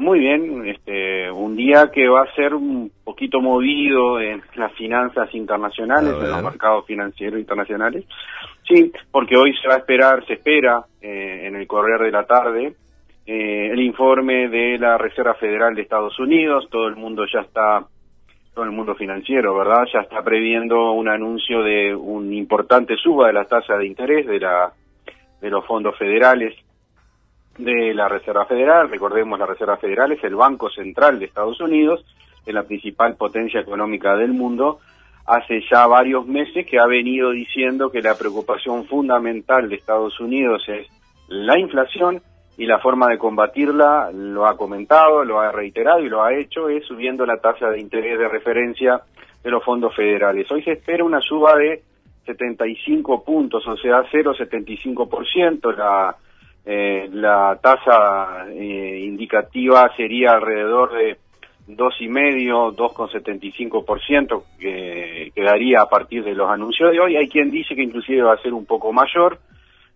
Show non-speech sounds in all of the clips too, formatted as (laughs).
Muy bien, este, un día que va a ser un poquito movido en las finanzas internacionales, en los mercados financieros internacionales. Sí, porque hoy se va a esperar, se espera eh, en el correr de la tarde eh, el informe de la Reserva Federal de Estados Unidos. Todo el mundo ya está, todo el mundo financiero, ¿verdad? Ya está previendo un anuncio de un importante suba de la tasa de interés de la de los fondos federales de la Reserva Federal. Recordemos, la Reserva Federal es el Banco Central de Estados Unidos, es la principal potencia económica del mundo. Hace ya varios meses que ha venido diciendo que la preocupación fundamental de Estados Unidos es la inflación y la forma de combatirla, lo ha comentado, lo ha reiterado y lo ha hecho, es subiendo la tasa de interés de referencia de los fondos federales. Hoy se espera una suba de 75 puntos, o sea, 0,75%. La eh, la tasa eh, indicativa sería alrededor de dos y medio, 2,75% que quedaría a partir de los anuncios de hoy. Hay quien dice que inclusive va a ser un poco mayor.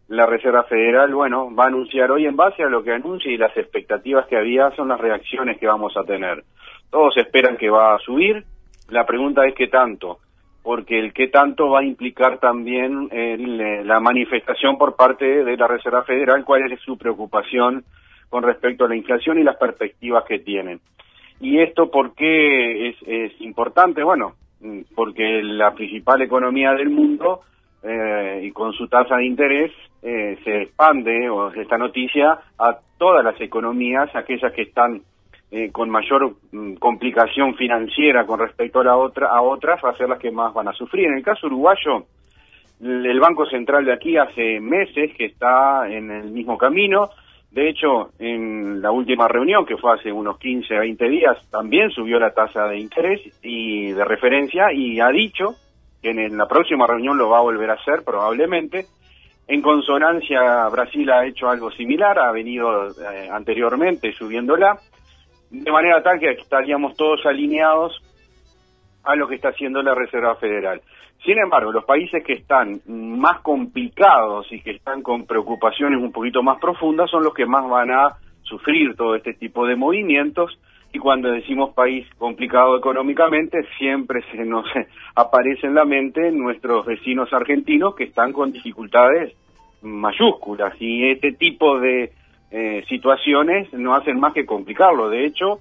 La Reserva Federal, bueno, va a anunciar hoy en base a lo que anuncia y las expectativas que había son las reacciones que vamos a tener. Todos esperan que va a subir. La pregunta es qué tanto porque el qué tanto va a implicar también eh, la manifestación por parte de la Reserva Federal, cuál es su preocupación con respecto a la inflación y las perspectivas que tienen. ¿Y esto por qué es, importante? Bueno, mm, porque la principal economía del mundo eh, y con su tasa de interés eh, se expande, o esta noticia, a todas las economías, aquellas que están eh, con mayor mm, complicación financiera con respecto a la otra a otras va a ser las que más van a sufrir. En el caso uruguayo, el Banco Central de aquí hace meses que está en el mismo camino. De hecho, en la última reunión, que fue hace unos 15, 20 días, también subió la tasa de interés y de referencia y ha dicho que en la próxima reunión lo va a volver a hacer probablemente. En consonancia, Brasil ha hecho algo similar, ha venido eh, anteriormente subiéndola de manera tal que estaríamos todos alineados a lo que está haciendo la Reserva Federal. Sin embargo, los países que están más complicados y que están con preocupaciones un poquito más profundas son los que más van a sufrir todo este tipo de movimientos y cuando decimos país complicado económicamente siempre se nos (laughs) aparece en la mente nuestros vecinos argentinos que están con dificultades mayúsculas y este tipo de eh, situaciones no hacen más que complicarlo. De hecho,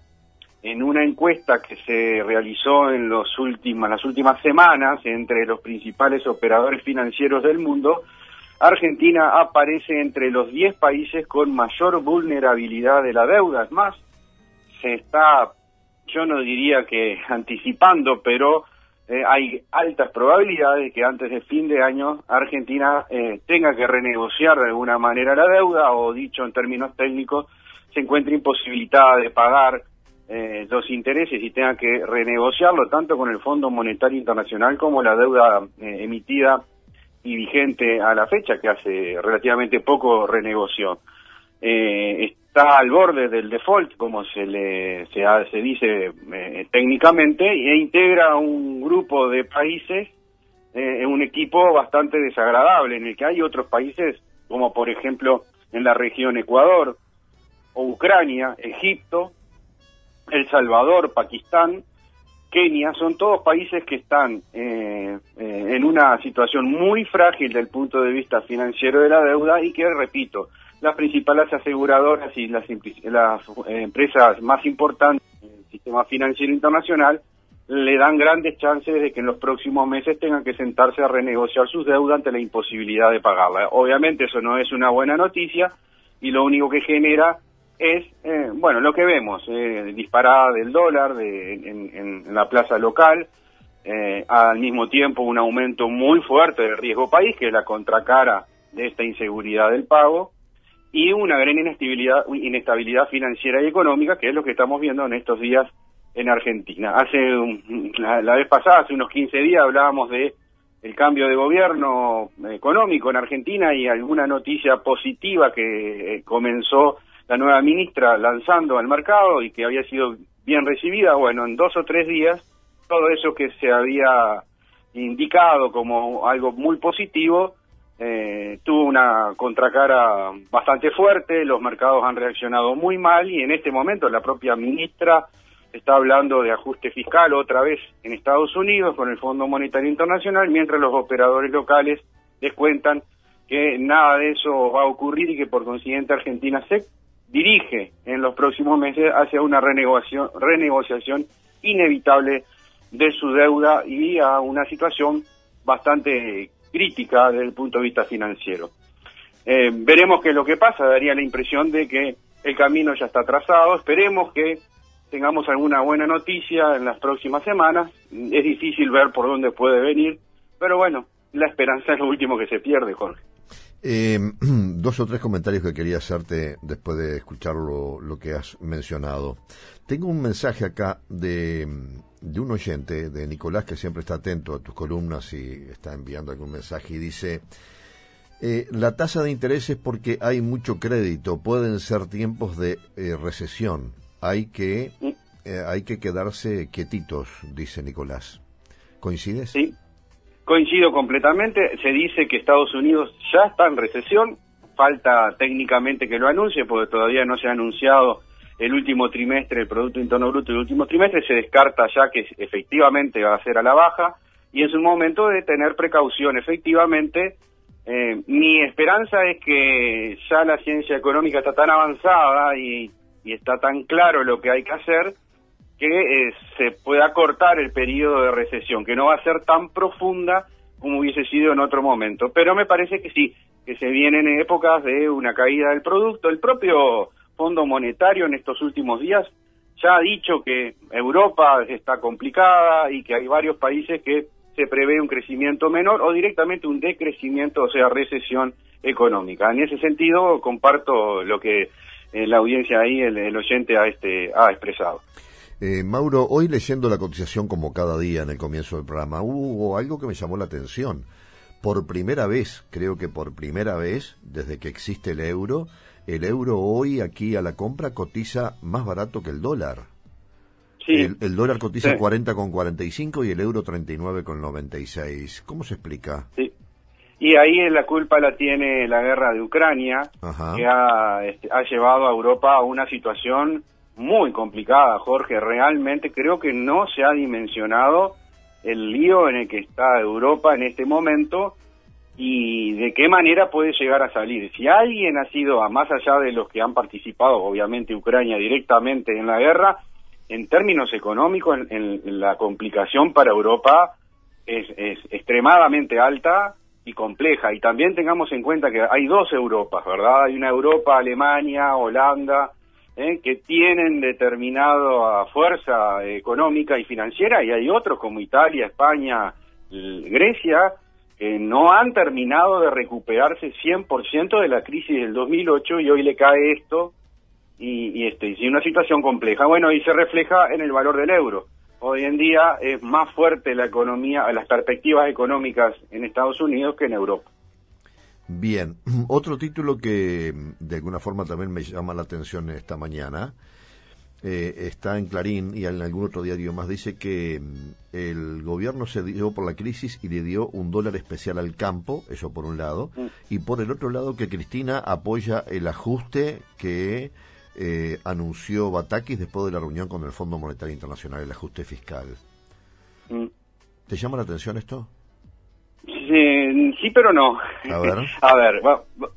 en una encuesta que se realizó en los últimos, las últimas semanas entre los principales operadores financieros del mundo, Argentina aparece entre los 10 países con mayor vulnerabilidad de la deuda. Es más, se está, yo no diría que anticipando, pero eh, hay altas probabilidades de que antes de fin de año Argentina eh, tenga que renegociar de alguna manera la deuda o dicho en términos técnicos se encuentre imposibilitada de pagar eh, los intereses y tenga que renegociarlo tanto con el Fondo Monetario Internacional como la deuda emitida y vigente a la fecha que hace relativamente poco renegoció. Eh, está al borde del default, como se le se, se dice eh, técnicamente, e integra un grupo de países eh, un equipo bastante desagradable, en el que hay otros países, como por ejemplo en la región Ecuador, o Ucrania, Egipto, El Salvador, Pakistán, Kenia, son todos países que están eh, en una situación muy frágil del punto de vista financiero de la deuda y que, repito, las principales aseguradoras y las, las eh, empresas más importantes del sistema financiero internacional le dan grandes chances de que en los próximos meses tengan que sentarse a renegociar sus deudas ante la imposibilidad de pagarla. Obviamente eso no es una buena noticia y lo único que genera es, eh, bueno, lo que vemos, eh, disparada del dólar de, en, en, la plaza local, eh, al mismo tiempo un aumento muy fuerte del riesgo país, que es la contracara de esta inseguridad del pago, y una gran inestabilidad, inestabilidad financiera y económica, que es lo que estamos viendo en estos días en Argentina. Hace la, la, vez pasada, hace unos 15 días, hablábamos de el cambio de gobierno económico en Argentina y alguna noticia positiva que eh, comenzó la nueva ministra lanzando al mercado y que había sido bien recibida. Bueno, en dos o tres días, todo eso que se había indicado como algo muy positivo, eh, tuvo una contracara bastante fuerte, los mercados han reaccionado muy mal y en este momento la propia ministra está hablando de ajuste fiscal otra vez en Estados Unidos con el Fondo Monetario Internacional, mientras los operadores locales les cuentan que nada de eso va a ocurrir y que por consiguiente Argentina se dirige en los próximos meses hacia una renegociación, renegociación inevitable de su deuda y a una situación bastante crítica desde el punto de vista financiero. Eh, veremos qué es lo que pasa, daría la impresión de que el camino ya está trazado, esperemos que tengamos alguna buena noticia en las próximas semanas. Es difícil ver por dónde puede venir, pero bueno, la esperanza es lo último que se pierde, Jorge. Eh, (clears throat) dos o tres comentarios que quería hacerte después de escuchar lo, que has mencionado. Tengo un mensaje acá de, de, un oyente, de Nicolás, que siempre está atento a tus columnas y está enviando algún mensaje y dice, eh, la tasa de interés es porque hay mucho crédito, pueden ser tiempos de eh, recesión hay que, eh, hay que quedarse quietitos, dice Nicolás. ¿Coincides? Sí, coincido completamente. Se dice que Estados Unidos ya está en recesión. Falta técnicamente que lo anuncie, porque todavía no se ha anunciado el último trimestre, el Producto Interno Bruto del último trimestre. Se descarta ya que efectivamente va a ser a la baja. Y es un momento de tener precaución. Efectivamente, eh, mi esperanza es que ya la ciencia económica está tan avanzada y está tan claro lo que hay que hacer que eh, se pueda cortar el periodo de recesión, que no va a ser tan profunda como hubiese sido en otro momento. Pero me parece que sí, que se vienen épocas de una caída del producto. El propio Fondo Monetario en estos últimos días ya ha dicho que Europa está complicada y que hay varios países que se prevé un crecimiento menor o directamente un decrecimiento, o sea, recesión económica. En ese sentido, comparto lo que eh, la audiencia ahí, el, oyente ha, este, ha expresado. Eh, Mauro, hoy leyendo la cotización como cada día en el comienzo del programa, hubo algo que me llamó la atención. Por primera vez, creo que por primera vez, desde que existe el euro, el euro hoy aquí a la compra cotiza más barato que el dólar. Sí. El, dólar cotiza sí. 40,45 y el euro 39,96. ¿Cómo se explica? Sí. Y ahí la culpa la tiene la guerra de Ucrania, que ha, este, ha llevado a Europa a una situación muy complicada, Jorge. Realmente creo que no se ha dimensionado el lío en el que está Europa en este momento y de qué manera puede llegar a salir. Si alguien ha sido, más allá de los que han participado, obviamente Ucrania directamente en la guerra, en términos económicos, en, la complicación para Europa es, es extremadamente alta y compleja. Y también tengamos en cuenta que hay dos Europas, ¿verdad? Hay una Europa, Alemania, Holanda, ¿eh? que tienen determinada fuerza económica y financiera, y hay otros como Italia, España, Grecia, que no han terminado de recuperarse 100% de la crisis del 2008 y hoy le cae esto y, y, este, y una situación compleja. Bueno, y se refleja en el valor del euro hoy en día es más fuerte la economía, las perspectivas económicas en Estados Unidos que en Europa. Bien, (clears throat) otro título que de alguna forma también me llama la atención esta mañana eh, está en Clarín y en algún otro diario más dice que mm, el gobierno se dio por la crisis y le dio un dólar especial al campo, eso por un lado, mm. y por el otro lado que Cristina apoya el ajuste que eh, anunció Batakis después de la reunión con el Fondo Monetario Internacional, el ajuste fiscal. Mm. ¿Te llama la atención esto? Sí, sí pero no. A ver, (laughs) A ver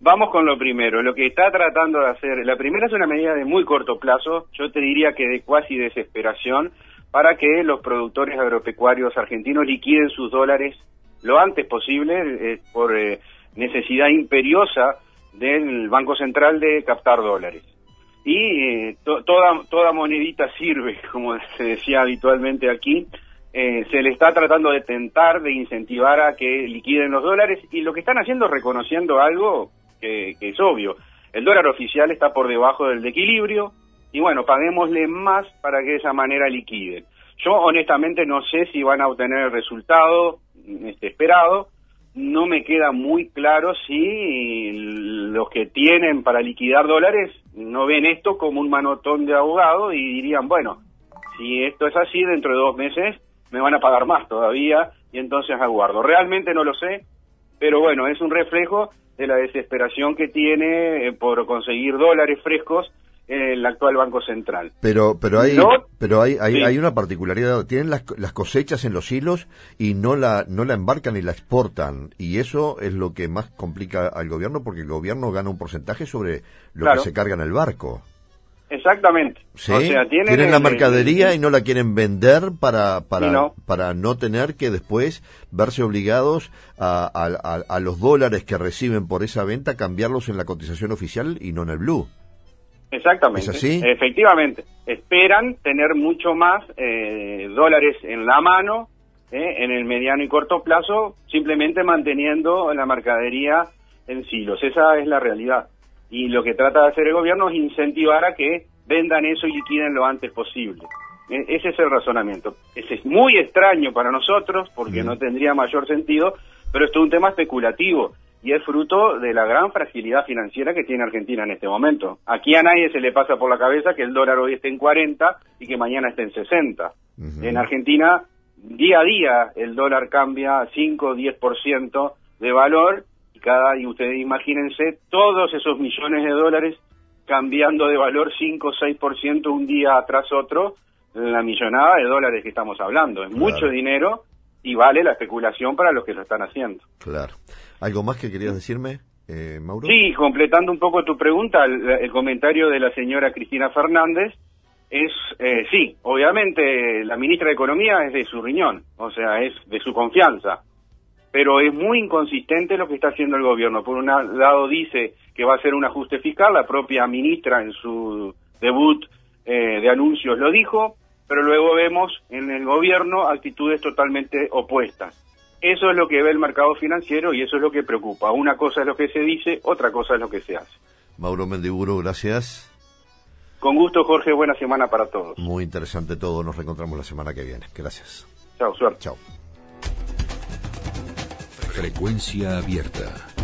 vamos con lo primero. Lo que está tratando de hacer, la primera es una medida de muy corto plazo, yo te diría que de cuasi desesperación, para que los productores agropecuarios argentinos liquiden sus dólares lo antes posible eh, por eh, necesidad imperiosa del Banco Central de captar dólares y eh, toda, toda monedita sirve, (laughs) como se decía habitualmente aquí, eh, se le está tratando de tentar, de incentivar a que liquiden los dólares y lo que están haciendo es reconociendo algo que, es obvio. el dólar oficial está por debajo del de equilibrio y bueno, paguémosle más para que de esa manera liquiden. Yo honestamente no sé si van a obtener el resultado este, esperado, no me queda muy claro si los que tienen para liquidar dólares no ven esto como un manotón de abogado y dirían, bueno, si esto es así, dentro de dos meses me van a pagar más todavía y entonces aguardo. Realmente no lo sé, pero bueno, es un reflejo de la desesperación que tiene eh, por conseguir dólares frescos el actual Banco Central. Pero pero hay pero hay hay, una particularidad, tienen las, las, cosechas en los hilos y no la no la embarcan y la exportan y eso es lo que más complica al gobierno porque el gobierno gana un porcentaje sobre lo que se carga en el barco. Exactamente. tienen, la mercadería y no la quieren vender para para no. para no tener que después verse obligados a, a, a los dólares que reciben por esa venta cambiarlos en la cotización oficial y no en el blue. Exactamente. Efectivamente. Esperan tener mucho más eh, dólares en la mano eh, en el mediano y corto plazo, simplemente manteniendo la mercadería en silos. Esa es la realidad. Y lo que trata de hacer el gobierno es incentivar a que vendan eso y liquiden lo antes posible. E, ese es el razonamiento. Ese es muy extraño para nosotros porque no tendría mayor sentido, pero esto es un tema especulativo y es fruto de la gran fragilidad financiera que tiene Argentina en este momento. Aquí a nadie se le pasa por la cabeza que el dólar hoy esté en 40 y que mañana esté en 60. En Argentina, día a día, el dólar cambia 5 o 10% de valor y cada, ustedes imagínense, todos esos millones de dólares cambiando de valor 5 o 6% un día tras otro, la millonada de dólares que estamos hablando. Es mucho dinero y vale la especulación para los que lo están haciendo. Claro. ¿Algo más que querías decirme, eh, Mauro? Sí, completando un poco tu pregunta, el, comentario de la señora Cristina Fernández es, eh, sí, obviamente la ministra de Economía es de su riñón, o sea, es de su confianza, pero es muy inconsistente lo que está haciendo el gobierno. Por un lado dice que va a hacer un ajuste fiscal, la propia ministra en su debut eh, de anuncios lo dijo, pero luego vemos en el gobierno actitudes totalmente opuestas. Eso es lo que ve el mercado financiero y eso es lo que preocupa. Una cosa es lo que se dice, otra cosa es lo que se hace. Mauro Mendiburo, gracias. Con gusto, Jorge. Buena semana para todos. Muy interesante todo. Nos reencontramos la semana que viene. Gracias. Chao, suerte. Chao. Frecuencia abierta.